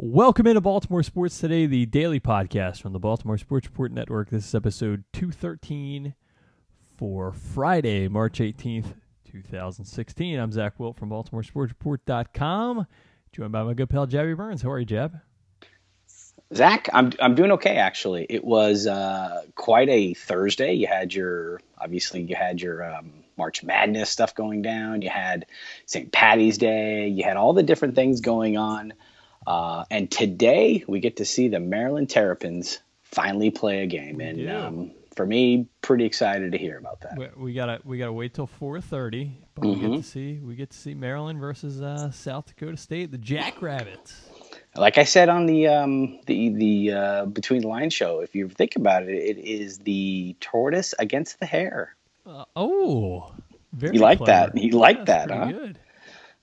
Welcome into Baltimore Sports Today, the daily podcast from the Baltimore Sports Report Network. This is episode 213 for Friday, March 18th, 2016. I'm Zach Wilt from BaltimoreSportsReport.com, joined by my good pal Jabby Burns. How are you, Jab? Zach, I'm I'm doing okay actually. It was uh, quite a Thursday. You had your obviously you had your um, March Madness stuff going down. You had St. Patty's Day. You had all the different things going on. Uh, and today we get to see the Maryland Terrapins finally play a game, and Yeah. um, for me, pretty excited to hear about that. We, we gotta we gotta wait till 4:30, but we Mm-hmm. get to see we get to see Maryland versus uh, South Dakota State, the Jackrabbits. Like I said on the um, the the uh, Between the Lines show, if you think about it, it is the tortoise against the hare. Uh, oh, very You like clever. that? You like that, huh? Good.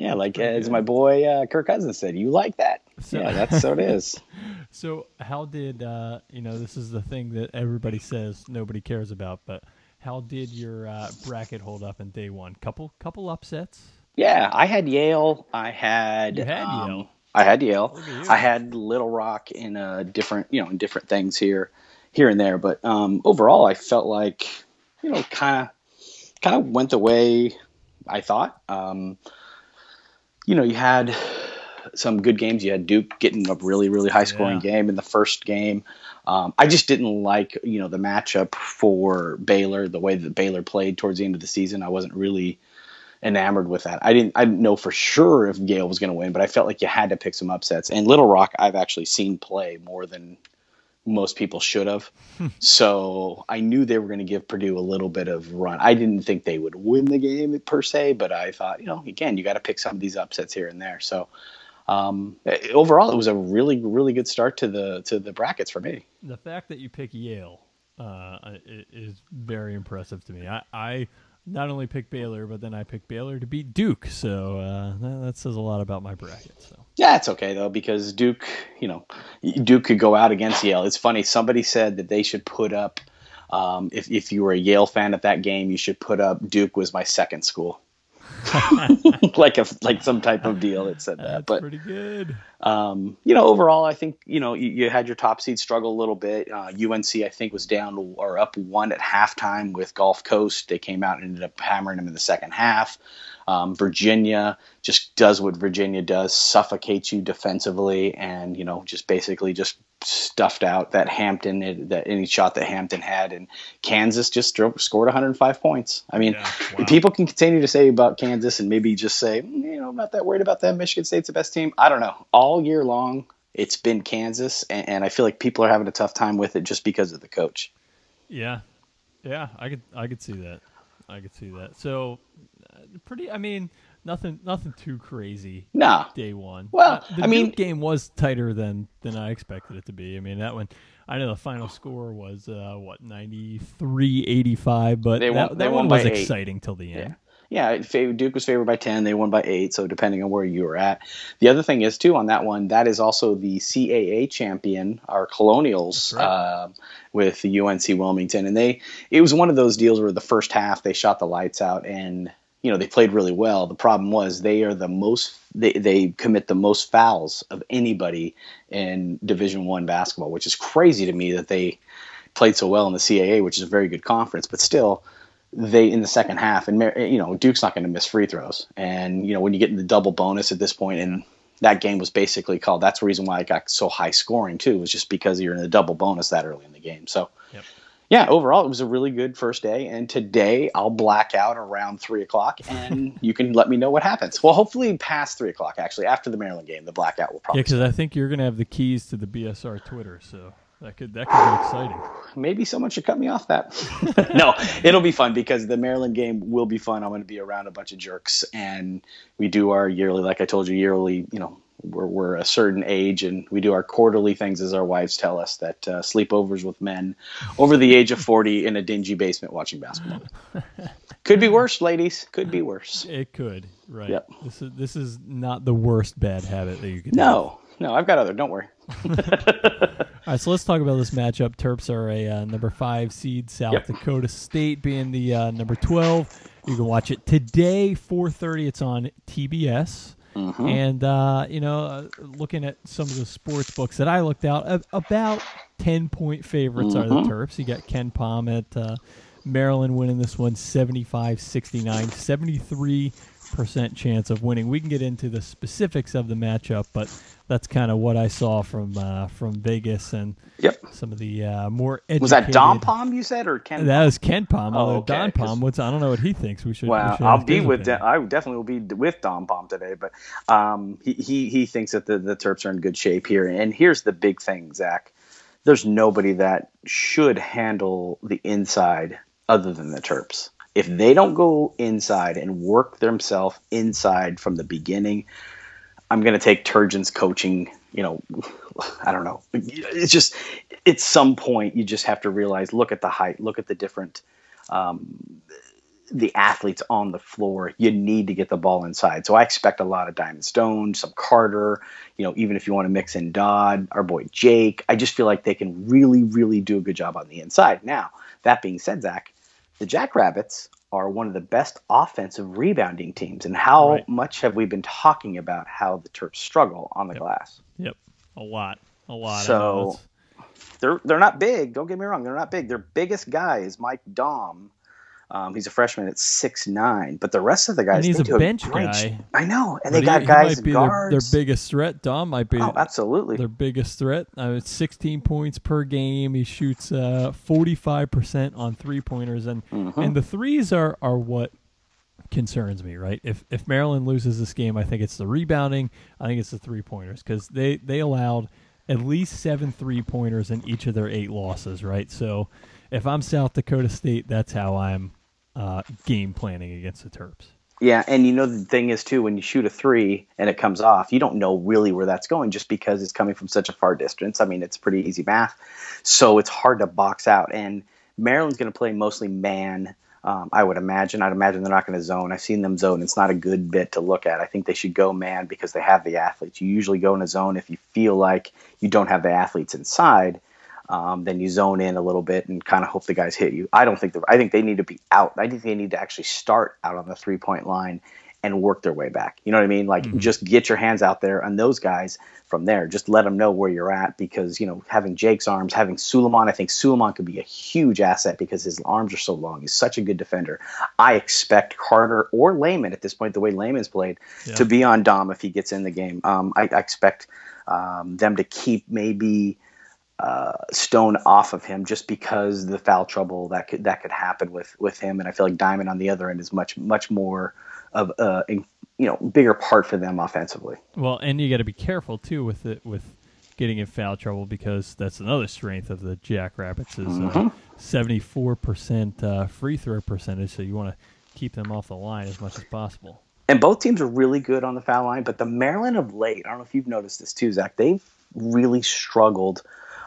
Yeah, like pretty as good. my boy uh, Kirk Cousins said, you like that. So- yeah, that's so it is. So, how did uh, you know? This is the thing that everybody says nobody cares about, but how did your uh, bracket hold up in day one? Couple couple upsets. Yeah, I had Yale. I had. You had um, Yale. I had Yale. Look at you. I had Little Rock in uh, different, you know, in different things here, here and there. But um, overall, I felt like, you know, kind of, kind of went the way I thought. Um, you know, you had some good games. You had Duke getting a really, really high scoring Yeah. game in the first game. Um, I just didn't like, you know, the matchup for Baylor, the way that Baylor played towards the end of the season. I wasn't really enamored with that. I didn't I didn't know for sure if Yale was going to win, but I felt like you had to pick some upsets. And Little Rock, I've actually seen play more than most people should have. so I knew they were going to give Purdue a little bit of run. I didn't think they would win the game per se, but I thought, you know, again, you got to pick some of these upsets here and there. So um, overall, it was a really, really good start to the to the brackets for me. The fact that you pick Yale uh, is very impressive to me. I, I not only picked Baylor, but then I picked Baylor to beat Duke. So uh, that, that says a lot about my bracket. So Yeah, it's okay though because Duke, you know, Duke could go out against Yale. It's funny. Somebody said that they should put up. Um, if if you were a Yale fan at that game, you should put up Duke was my second school, like a like some type of deal that said that. that's But pretty good. um, you know, overall, I think you know you, you had your top seed struggle a little bit. Uh, UNC, I think, was down or up one at halftime with Gulf Coast. They came out and ended up hammering them in the second half. Um, Virginia just does what Virginia does, suffocates you defensively, and you know just basically just stuffed out that Hampton that any shot that Hampton had, and Kansas just drove, scored 105 points. I mean, Yeah, wow. people can continue to say about Kansas and maybe just say, "Mm, you know, I'm not that worried about them. Michigan State's the best team. I don't know. All year long, it's been Kansas, and, and I feel like people are having a tough time with it just because of the coach. Yeah, yeah, I could I could see that. I could see that. So, uh, pretty. I mean, nothing nothing too crazy. Nah, Day one. Well, Uh, the I mean- game was tighter than than I expected it to be. I mean, that one. I know the final score was uh, what 93-85, but They that, won- that they one won by was eight. exciting till the end. yeah, fav- Duke was favored by 10. They won by 8, so depending on where you were at. The other thing is, too, on that one, that is also the CAA champion, our Colonials, right. um, with the UNC Wilmington. And they, it was one of those deals where the first half they shot the lights out and, you know, they played really well. The problem was they are the most, they, they commit the most fouls of anybody in Division One basketball, which is crazy to me that they played so well in the CAA, which is a very good conference, but still they in the second half and you know Duke's not going to miss free throws. And you know when you get in the double bonus at this point and that game was basically called that's the reason why it got so high scoring too was just because you're in the double bonus that early in the game. So Yep. yeah overall it was a really good first day. And today I'll black out around three o'clock and you can let me know what happens. Well hopefully past three o'clock actually after the Maryland game the blackout will probably. Yeah, because I think you're gonna have the keys to the BSR Twitter, so that could that could be exciting. maybe someone should cut me off that. no, it'll be fun because the Maryland game will be fun. I'm going to be around a bunch of jerks, and we do our yearly, like I told you, yearly. You know, we're we're a certain age, and we do our quarterly things, as our wives tell us that uh, sleepovers with men over the age of 40 in a dingy basement watching basketball. Could be worse, ladies. Could be worse. It could, right? Yep. This is this is not the worst bad habit that you could. have. No, no, I've got other. Don't worry. All right, so let's talk about this matchup. Terps are a uh, number five seed. South Yep. Dakota State being the uh, number twelve. You can watch it today, four thirty. It's on TBS. Mm-hmm. And uh, you know, uh, looking at some of the sports books that I looked out, about ten point favorites are the Mhm. Terps. You got KenPom at uh, Maryland winning this one 75-69, 73 percent chance of winning. We can get into the specifics of the matchup, but that's kind of what I saw from uh, from Vegas and Yep. some of the uh, more educated. Was that Dom Palm you said or Ken? That was KenPom. Oh, okay, Don Palm, what's I don't know what he thinks. We should. we Well, should I'll be with. De- I definitely will be with Dom Palm today, but um, he, he he thinks that the the Terps are in good shape here. And here's the big thing, Zach. There's nobody that should handle the inside other than the Terps. If they don't go inside and work themselves inside from the beginning, I'm going to take Turgeon's coaching. You know, I don't know. It's just at some point you just have to realize. Look at the height. Look at the different. Um, the athletes on the floor, you need to get the ball inside. So I expect a lot of Diamond Stone, some Carter, you know, even if you want to mix in Dodd, our boy Jake. I just feel like they can really, really do a good job on the inside. Now, that being said, Zach, the Jackrabbits are one of the best offensive rebounding teams. And how Right. much have we been talking about how the Terps struggle on the Yep. glass? Yep, a lot, a lot. So- They're they're not big. Don't get me wrong. They're not big. Their biggest guy is Mike Daum. Um, he's a freshman at six nine, but the rest of the guys And he's a bench great guy. I know, and but they he- got guys might be their, their biggest threat. Daum might be oh, absolutely. their biggest threat. Uh, it's 16 points per game. He shoots uh, 45% on three pointers, and Mhm. and the threes are are what concerns me. Right? If if Maryland loses this game, I think it's the rebounding. I think it's the three pointers because they they allowed at least seven three pointers in each of their eight losses. Right? So if I'm South Dakota State, that's how I'm uh, game planning against the Terps. Yeah, and you know the thing is too when you shoot a three and it comes off, you don't know really where that's going just because it's coming from such a far distance. I mean, it's pretty easy math, so it's hard to box out. And Maryland's going to play mostly man. Um, I would imagine. I'd imagine they're not going to zone. I've seen them zone. It's not a good bit to look at. I think they should go man because they have the athletes. You usually go in a zone if you feel like you don't have the athletes inside. Um, then you zone in a little bit and kind of hope the guys hit you. I don't think the, I think they need to be out. I think they need to actually start out on the three point line and work their way back. You know what I mean? Like just get your hands out there on those guys from there. Just let them know where you're at because you know having Jake's arms, having Sulaimon, I think Sulaimon could be a huge asset because his arms are so long. He's such a good defender. I expect Carter or Layman at this point, the way Layman's played, Yeah. to be on Daum if he gets in the game. Um, I, I expect um, them to keep maybe uh, Stone off of him just because the foul trouble that could that could happen with with him, and I feel like Diamond on the other end is much much more of a you know bigger part for them offensively. Well, and you got to be careful too with it with getting in foul trouble because that's another strength of the Jackrabbits is Mm-hmm. seventy four percent uh, free throw percentage. So you want to keep them off the line as much as possible. And both teams are really good on the foul line, but the Maryland of late, I don't know if you've noticed this too, Zach. They've really struggled.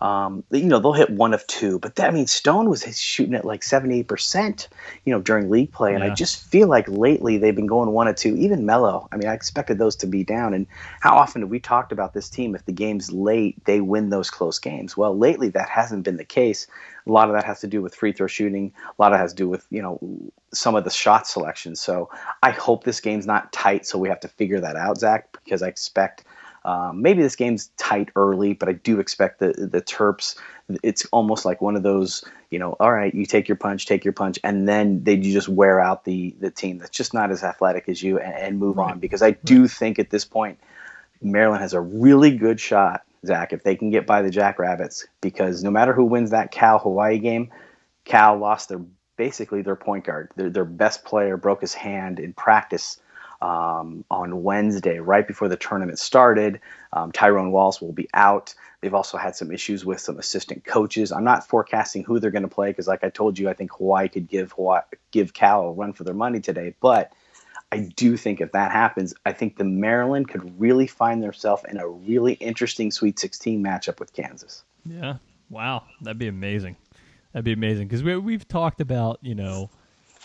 Um, you know, they'll hit one of two, but that means Stone was shooting at like 78%, you know, during league play. And I just feel like lately they've been going one of two, even Melo. I mean, I expected those to be down. And how often have we talked about this team? If the game's late, they win those close games. Well, lately that hasn't been the case. A lot of that has to do with free throw shooting. A lot of it has to do with, you know, some of the shot selection. So I hope this game's not tight. So we have to figure that out, Zach, because I expect um, maybe this game's tight early, but I do expect the the Terps. It's almost like one of those, you know, all right, you take your punch, take your punch, and then they you just wear out the the team that's just not as athletic as you and, and move on. Because I do think at this point, Maryland has a really good shot, Zach, if they can get by the Jackrabbits. Because no matter who wins that Cal Hawaii game, Cal lost their basically their point guard. Their their best player broke his hand in practice um, on Wednesday, right before the tournament started. Um, Tyrone Wallace will be out. They've also had some issues with some assistant coaches. I'm not forecasting who they're going to play because, like I told you, I think Hawaii could give Hawaii, give Cal a run for their money today. But I do think if that happens, I think the Maryland could really find themselves in a really interesting Sweet 16 matchup with Kansas. Yeah. Wow. That'd be amazing. That'd be amazing because we, we've talked about, you know,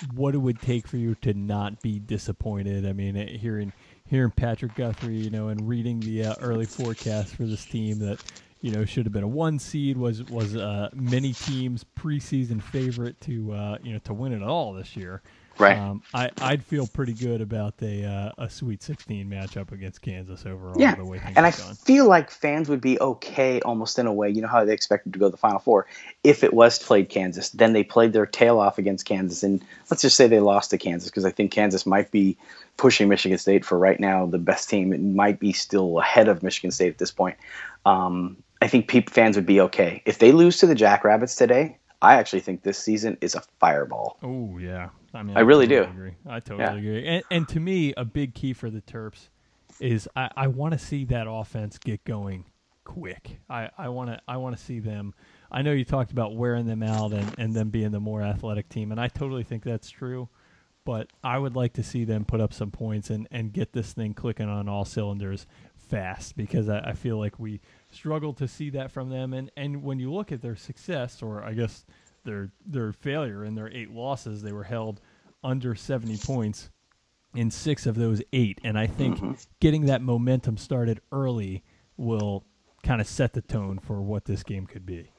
what it would take for you to not be disappointed. I mean, hearing hearing Patrick Guthrie, you know, and reading the uh, early forecast for this team that you know should have been a one seed was was uh, many teams preseason favorite to uh, you know to win it all this year. Right. Um, I I'd feel pretty good about a uh, a Sweet 16 matchup against Kansas overall. Yeah, the way and I gone. feel like fans would be okay almost in a way. You know how they expected to go to the Final Four if it was played Kansas. Then they played their tail off against Kansas, and let's just say they lost to Kansas because I think Kansas might be pushing Michigan State for right now the best team. It might be still ahead of Michigan State at this point. Um, I think peop fans would be okay if they lose to the Jackrabbits today. I actually think this season is a fireball. Oh yeah, I mean, I really totally do. Agree. I totally Yeah. agree. And, and to me, a big key for the Terps is I, I want to see that offense get going quick. I, I want to I want to see them. I know you talked about wearing them out and, and them being the more athletic team, and I totally think that's true. But I would like to see them put up some points and, and get this thing clicking on all cylinders fast because I, I feel like we struggle to see that from them. And, and when you look at their success, or I guess their their failure in their eight losses, they were held under 70 points in six of those eight. And I think mm-hmm. getting that momentum started early will kind of set the tone for what this game could be.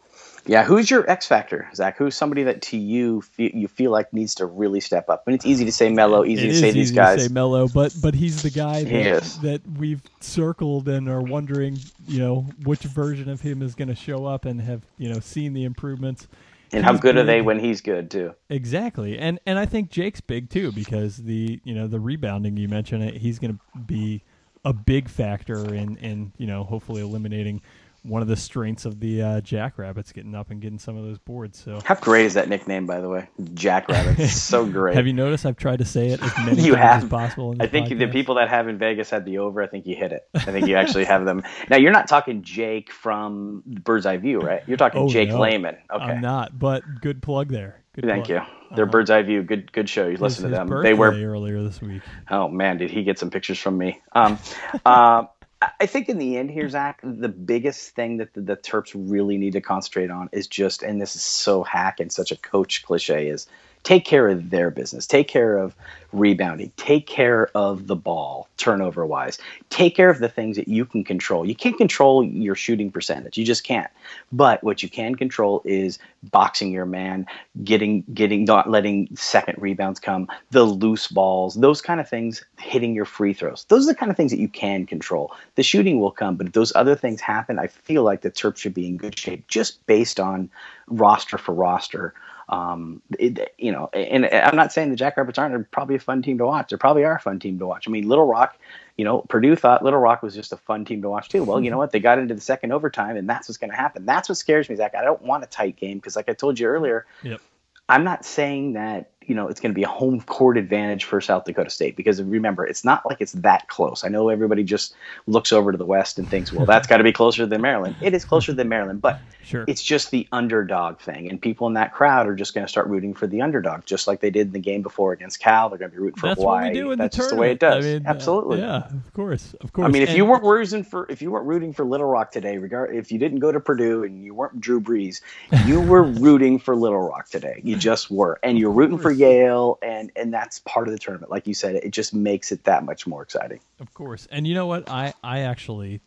Yeah, who's your X factor, Zach? Who's somebody that to you you feel like needs to really step up? And it's easy to say Melo, easy It to say these guys. to say Melo, but but he's the guy that, that we've circled and are wondering, you know, which version of him is going to show up and have you know seen the improvements. and how He's good are they when he's good too? Exactly, and and I think Jake's big too because the you know the rebounding you mentioned it he's going to be a big factor in in you know hopefully eliminating one of the strengths of the uh, Jackrabbits getting up and getting some of those boards. So How great is that nickname, by the way? Jackrabbit. It's so great. have you noticed I've tried to say it as many You times have. as possible? In I think the people that have in Vegas had the over. I think you hit it. I think you actually have them. Now you're not talking Jake from Bird's Eye View, right? You're talking Oh, Jake no. Layman. Okay. I'm not, but good plug there. Good Thank plug. you. They're Uh-huh. Bird's Eye View. Good, good show. You listen to them. They were earlier this week. Oh man, did he get some pictures from me? Um, uh, I think in the end here, Zach, the biggest thing that the, the Terps really need to concentrate on is just, and this is so hack and such a coach cliche, is take care of their business, take care of rebounding, take care of the ball turnover wise, take care of the things that you can control. You can't control your shooting percentage, you just can't. But what you can control is boxing your man, getting getting not letting second rebounds come, the loose balls, those kind of things, hitting your free throws. Those are the kind of things that you can control. The shooting will come, but if those other things happen, I feel like the Terps should be in good shape just based on roster for roster. Um, it, you know, and I'm not saying the Jackrabbits aren't. They're probably a fun team to watch. They probably are a fun team to watch. I mean, Little Rock, you know, Purdue thought Little Rock was just a fun team to watch too. Well, you know what? They got into the second overtime, and that's what's going to happen. That's what scares me, Zach. I don't want a tight game because, like I told you earlier, Yep. I'm not saying that you know it's going to be a home court advantage for South Dakota State because remember it's not like it's that close. I know everybody just looks over to the west and thinks, well, that's got to be closer than Maryland. It is closer than Maryland, but Sure. it's just the underdog thing, and people in that crowd are just going to start rooting for the underdog, just like they did in the game before against Cal. They're going to be rooting for That's Hawaii. what we do in that's the just the way it does. I mean, uh, Absolutely. yeah, of course, of course. I mean, if you weren't rooting for if you weren't rooting for Little Rock today, regard if you didn't go to Purdue and you weren't Drew Brees, you were rooting for Little Rock today. You just were, and you're rooting for. Yale, and and that's part of the tournament. Like you said, it just makes it that much more exciting. Of course. And you know what? I, I actually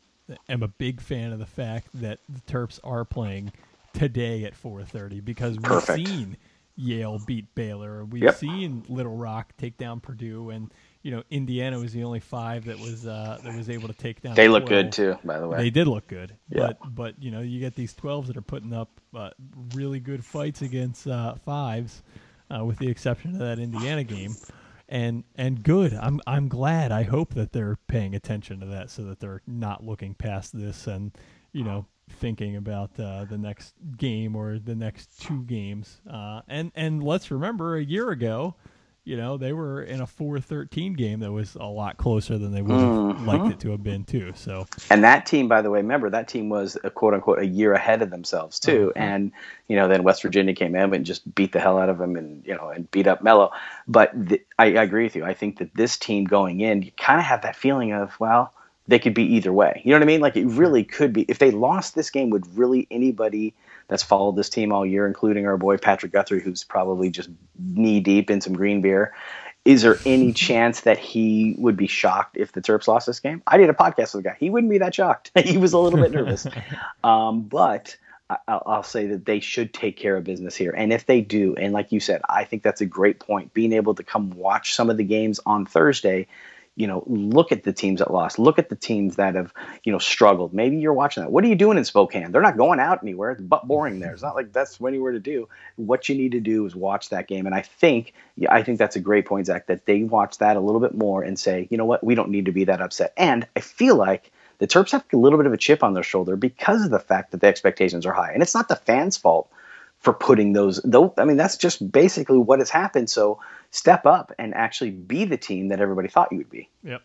am a big fan of the fact that the Terps are playing today at 4:30 because we've Perfect. seen Yale beat Baylor. We've Yep. seen Little Rock take down Purdue and you know Indiana was the only 5 that was uh, that was able to take down They look 12. good too, by the way. They did look good, Yeah. but but you know you get these twelves that are putting up uh, really good fights against uh, fives, uh, with the exception of that Indiana game, and and good. I'm I'm glad. I hope that they're paying attention to that so that they're not looking past this and you know thinking about uh, the next game or the next two games. Uh, and and let's remember a year ago. You know, they were in a 4-13 game that was a lot closer than they would have Mm-hmm. liked it to have been too. So, And that team, by the way, remember that team was a quote unquote a year ahead of themselves too. Uh-huh. And you know, then West Virginia came in and just beat the hell out of them, and you know, and beat up Melo. But th- I, I agree with you. I think that this team going in, you kind of have that feeling of well, they could be either way. You know what I mean? Like it really could be. If they lost this game, would really anybody that's followed this team all year, including our boy Patrick Guthrie, who's probably just knee deep in some green beer. Is there any chance that he would be shocked if the Terps lost this game? I did a podcast with the guy. He wouldn't be that shocked. he was a little bit nervous. Um, but I'll, I'll say that they should take care of business here. And if they do, and like you said, I think that's a great point. Being able to come watch some of the games on Thursday you know, look at the teams that lost. Look at the teams that have, you know, struggled. Maybe you're watching that. What are you doing in Spokane? They're not going out anywhere. It's but boring there. It's not like that's anywhere to do. What you need to do is watch that game. And I think, I think that's a great point, Zach, that they watch that a little bit more and say, you know what, we don't need to be that upset. And I feel like the Terps have a little bit of a chip on their shoulder because of the fact that the expectations are high. And it's not the fans' fault for putting those though I mean that's just basically what has happened. So step up and actually be the team that everybody thought you would be. Yep.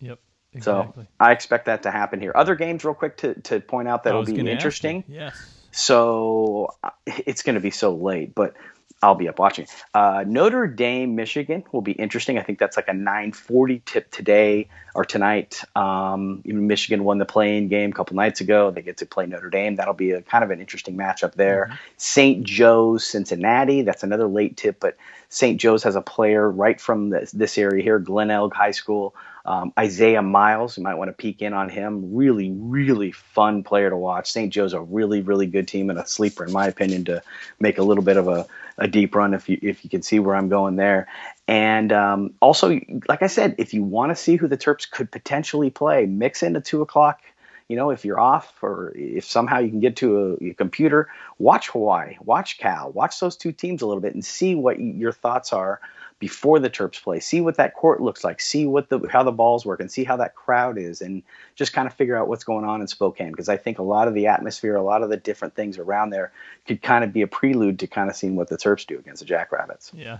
Yep. Exactly. So I expect that to happen here. Other games, real quick, to, to point out that'll be interesting. Yes. So uh, it's going to be so late, but I'll be up watching. Uh, Notre Dame, Michigan will be interesting. I think that's like a 9:40 tip today or tonight. Um, Michigan won the playing game a couple nights ago. They get to play Notre Dame. That'll be a kind of an interesting matchup there. Mm-hmm. St. Joe's, Cincinnati. That's another late tip, but St. Joe's has a player right from this, this area here, Glenelg High School. Um, Isaiah Miles, you might want to peek in on him. Really, really fun player to watch. St. Joe's a really, really good team and a sleeper, in my opinion, to make a little bit of a, a deep run if you if you can see where I'm going there. And um, also, like I said, if you want to see who the Terps could potentially play, mix in the two o'clock. You know, if you're off or if somehow you can get to a, a computer, watch Hawaii, watch Cal, watch those two teams a little bit and see what your thoughts are before the Terps play. See what that court looks like. See what the how the balls work, and see how that crowd is, and just kind of figure out what's going on in Spokane. Because I think a lot of the atmosphere, a lot of the different things around there, could kind of be a prelude to kind of seeing what the Terps do against the Jackrabbits. Yeah,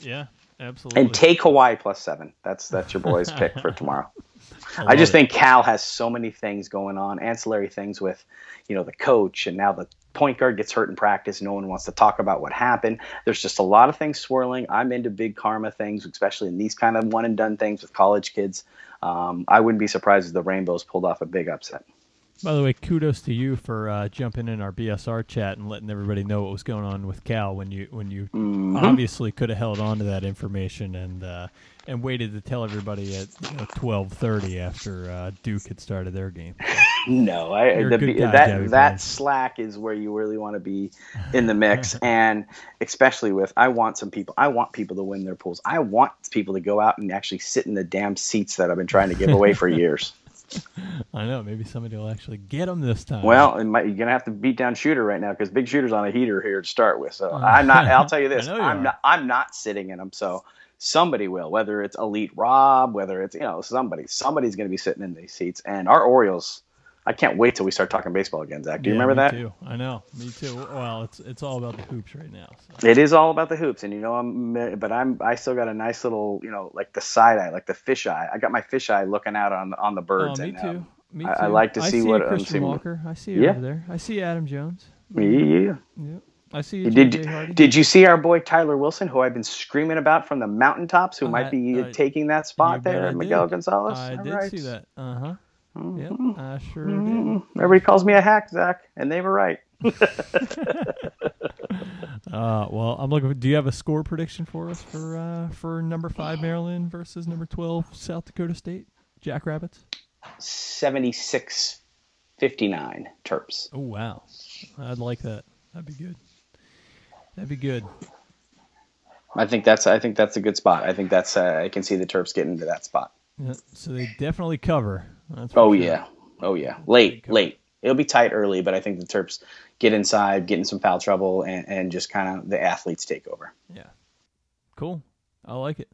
yeah, absolutely. And take Hawaii plus seven. That's that's your boys' pick for tomorrow. I, I just it. think Cal has so many things going on, ancillary things with, you know, the coach and now the point guard gets hurt in practice. No one wants to talk about what happened. There's just a lot of things swirling. I'm into big karma things, especially in these kind of one and done things with college kids. Um, I wouldn't be surprised if the Rainbows pulled off a big upset. By the way, kudos to you for uh, jumping in our BSR chat and letting everybody know what was going on with Cal when you when you mm-hmm. obviously could have held on to that information and uh, and waited to tell everybody at you know, twelve thirty after uh, Duke had started their game. No, I the, guy, that that slack is where you really want to be in the mix, and especially with I want some people. I want people to win their pools. I want people to go out and actually sit in the damn seats that I've been trying to give away for years. I know. Maybe somebody will actually get them this time. Well, might, you're gonna have to beat down Shooter right now because Big Shooter's on a heater here to start with. So I'm not. I'll tell you this. I'm are. not. I'm not sitting in them. So somebody will, whether it's Elite Rob, whether it's you know somebody, somebody's going to be sitting in these seats. And our Orioles, I can't wait till we start talking baseball again, Zach. Do you yeah, remember that? Too. I know, me too. Well, it's it's all about the hoops right now. So. It is all about the hoops, and you know I'm, but I'm I still got a nice little you know like the side eye, like the fish eye. I got my fish eye looking out on on the birds. Oh, me and, too. Um, me too. I, I, like to see, see what Christian um, Walker. I see you yeah. over there. I see Adam Jones. Yeah. Yeah. Yep. I see you. Did Did you see our boy Tyler Wilson, who I've been screaming about from the mountaintops, who might be uh, taking that spot there, Miguel Gonzalez? I All did right. see that. Uh huh. Mm-hmm. Yep, I sure mm-hmm. did. Everybody calls me a hack, Zach, and they were right. uh, well, I'm looking. For, do you have a score prediction for us for uh, for number five Maryland versus number twelve South Dakota State Jackrabbits? 76 59 Terps. Oh wow, I'd like that. That'd be good. That'd be good. I think that's I think that's a good spot. I think that's uh, I can see the Terps getting to that spot. Yeah, so they definitely cover. oh sure. yeah, oh yeah. Late, late. It'll be tight early, but I think the Terps get inside, get in some foul trouble, and, and just kind of the athletes take over. Yeah, cool. I like it.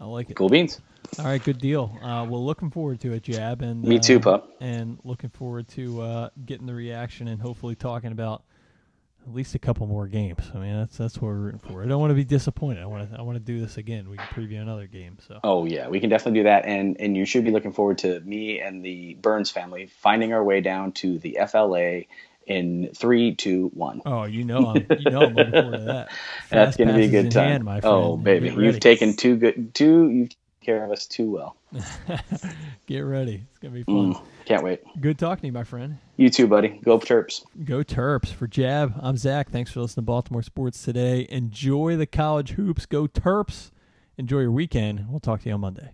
I like it. Cool beans. All right, good deal. Uh, well, looking forward to it, Jab, and me too, uh, pup. And looking forward to uh, getting the reaction and hopefully talking about at least a couple more games. I mean, that's that's what we're rooting for. I don't want to be disappointed. I want to I want to do this again. We can preview another game. So. Oh yeah, we can definitely do that, and and you should be looking forward to me and the Burns family finding our way down to the FLA in three, two, one. Oh, you know, I'm, you know, I'm looking forward to that. Fast That's going to be a good time. Hand, oh, baby, you've taken two good, two. You've care of us too well. Get ready. It's going to be fun. Mm, can't wait. Good talking to you, my friend. You too, buddy. Go Terps. Go Terps. For Jab, I'm Zach. Thanks for listening to Baltimore Sports today. Enjoy the college hoops. Go Terps. Enjoy your weekend. We'll talk to you on Monday.